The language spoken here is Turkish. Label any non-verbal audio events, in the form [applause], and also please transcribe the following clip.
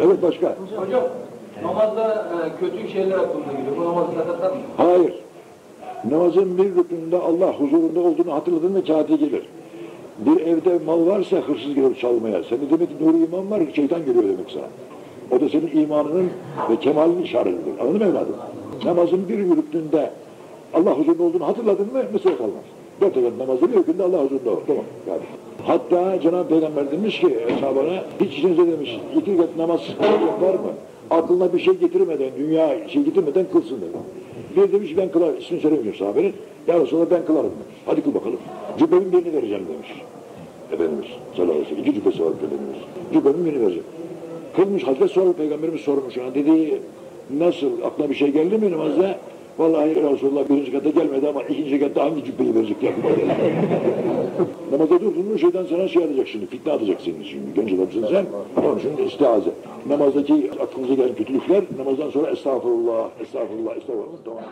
Evet başka. Hocam namazda e, kötü şeyler aklımda geliyor. Bu namazı sakatlar mı? Hayır. Namazın bir rükününde Allah huzurunda olduğunu hatırladın ve kağıdı gelir. Bir evde mal varsa hırsız gelir çalmaya. Senin demek ki nuru iman var, şeytan geliyor demek sana. O da senin imanının ve kemalinin işaretidir. Anladın mı evladım? Namazın bir rükününde Allah huzurunda olduğunu hatırladın mı mesele kalmaz. Dört rekat namazın bir rükünde Allah huzurunda ol. Tamam. Yani. Hatta Cenab-ı Peygamber demiş ki hesabına hiç içinize demiş iki rekat namaz var mı? Aklına bir şey getirmeden, dünya şey getirmeden kılsın dedi. Bir demiş ben kılar, ismini söylemiyor sahabenin. Ya Resulallah ben kılarım. Hadi kıl bakalım. Cübbemin birini vereceğim demiş. Efendimiz sallallahu aleyhi ve sellem. İki cübbesi var Efendimiz. Cübbemin birini vereceğim. Kılmış Hazreti sonra Peygamberimiz sormuş. Yani dedi nasıl aklına bir şey geldi mi namazda? Vallahi Resulullah birinci kata gelmedi ama ikinci katta hangi cübbeyi verecek geldi. [laughs] Namaza durdun mu şeyden sana şey atacak şimdi, fitne atacak senin şimdi. Genç adamsın sen, onun için istiaze. Namazdaki aklınıza gelen kötülükler, namazdan sonra estağfurullah, estağfurullah, estağfurullah, tamam.